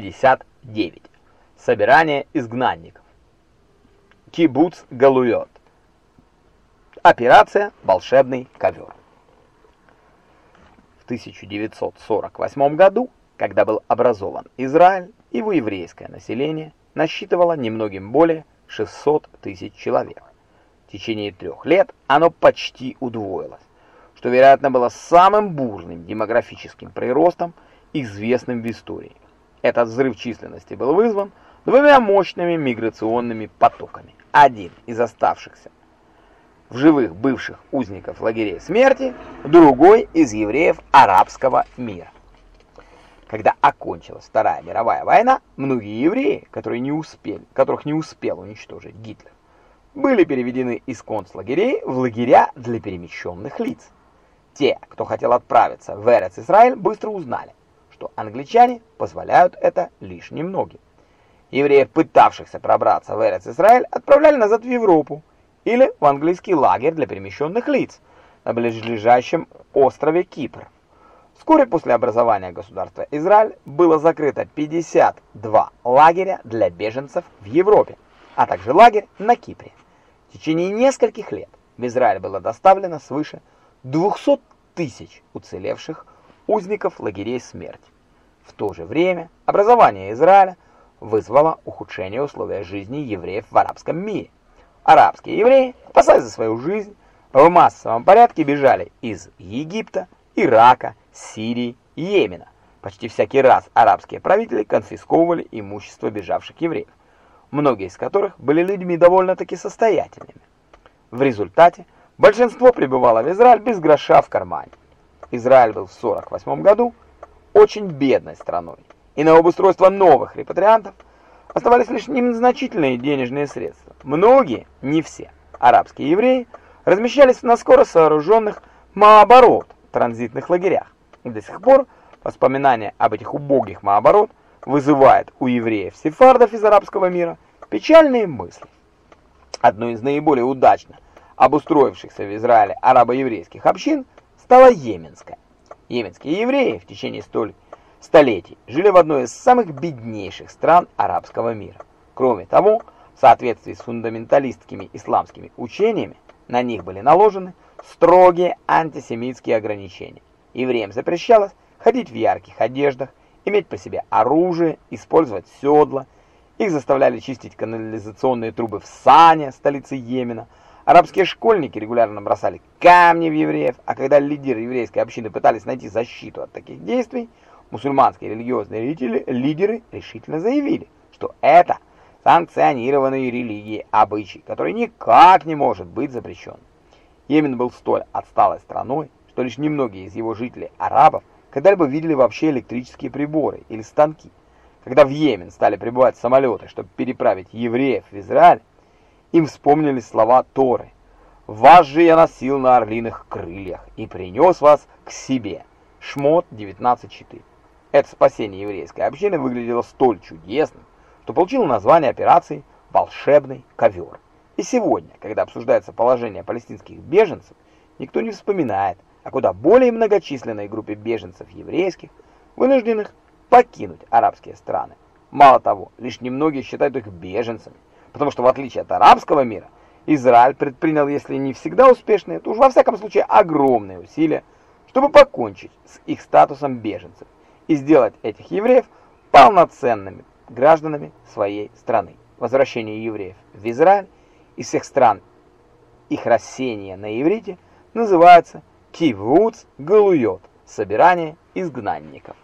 59. Собирание изгнанников. Кибуц Галуйот. Операция «Волшебный ковер». В 1948 году, когда был образован Израиль, его еврейское население насчитывало немногим более 600 тысяч человек. В течение трех лет оно почти удвоилось, что, вероятно, было самым бурным демографическим приростом, известным в истории. Этот взрыв численности был вызван двумя мощными миграционными потоками. Один из оставшихся в живых бывших узников лагерей смерти, другой из евреев арабского мира. Когда окончилась Вторая мировая война, многие евреи, которые не успели, которых не успел уничтожить Гитлер, были переведены из концлагерей в лагеря для перемещенных лиц. Те, кто хотел отправиться в Эрец-Исраиль, быстро узнали, что англичане позволяют это лишь немногим. Евреев, пытавшихся пробраться в Эрец-Исраиль, отправляли назад в Европу или в английский лагерь для перемещенных лиц на ближайшем острове Кипр. Вскоре после образования государства Израиль было закрыто 52 лагеря для беженцев в Европе, а также лагерь на Кипре. В течение нескольких лет в Израиль было доставлено свыше 200 тысяч уцелевших узников лагерей смерти. В то же время образование Израиля вызвало ухудшение условий жизни евреев в арабском мире. Арабские евреи, опасаясь за свою жизнь, в массовом порядке бежали из Египта, Ирака, Сирии Йемена. Почти всякий раз арабские правители конфисковывали имущество бежавших евреев, многие из которых были людьми довольно-таки состоятельными. В результате большинство пребывало в Израиль без гроша в кармане. Израиль был в 48 году очень бедной страной, и на обустройство новых репатриантов оставались лишь незначительные денежные средства. Многие, не все, арабские евреи размещались на скоро сооруженных маоборот транзитных лагерях. И до сих пор воспоминания об этих убогих маоборот вызывает у евреев-сефардов из арабского мира печальные мысли. Одной из наиболее удачно обустроившихся в Израиле арабо-еврейских общин – стала Йеменская. Йеменские евреи в течение столь столетий жили в одной из самых беднейших стран арабского мира. Кроме того, в соответствии с фундаменталистскими исламскими учениями, на них были наложены строгие антисемитские ограничения. Евреям запрещалось ходить в ярких одеждах, иметь при себе оружие, использовать седла. Их заставляли чистить канализационные трубы в Сане, столице Йемена, Арабские школьники регулярно бросали камни в евреев, а когда лидеры еврейской общины пытались найти защиту от таких действий, мусульманские религиозные лидеры, лидеры решительно заявили, что это санкционированные религии обычаи, который никак не может быть запрещен. Йемен был столь отсталой страной, что лишь немногие из его жителей, арабов, когда-либо видели вообще электрические приборы или станки. Когда в Йемен стали прибывать самолеты, чтобы переправить евреев в Израиль, им вспомнились слова Торы. «Вас же я носил на орлиных крыльях и принес вас к себе». Шмот 19.4. Это спасение еврейской общины выглядело столь чудесным, что получило название операции «Волшебный ковер». И сегодня, когда обсуждается положение палестинских беженцев, никто не вспоминает о куда более многочисленной группе беженцев еврейских, вынужденных покинуть арабские страны. Мало того, лишь немногие считают их беженцами, потому что в отличие от арабского мира, Израиль предпринял, если не всегда успешные, то уж во всяком случае огромные усилия, чтобы покончить с их статусом беженцев и сделать этих евреев полноценными гражданами своей страны. Возвращение евреев в Израиль из всех стран их рассеяние на иврите называется кивуц галуйот – собирание изгнанников.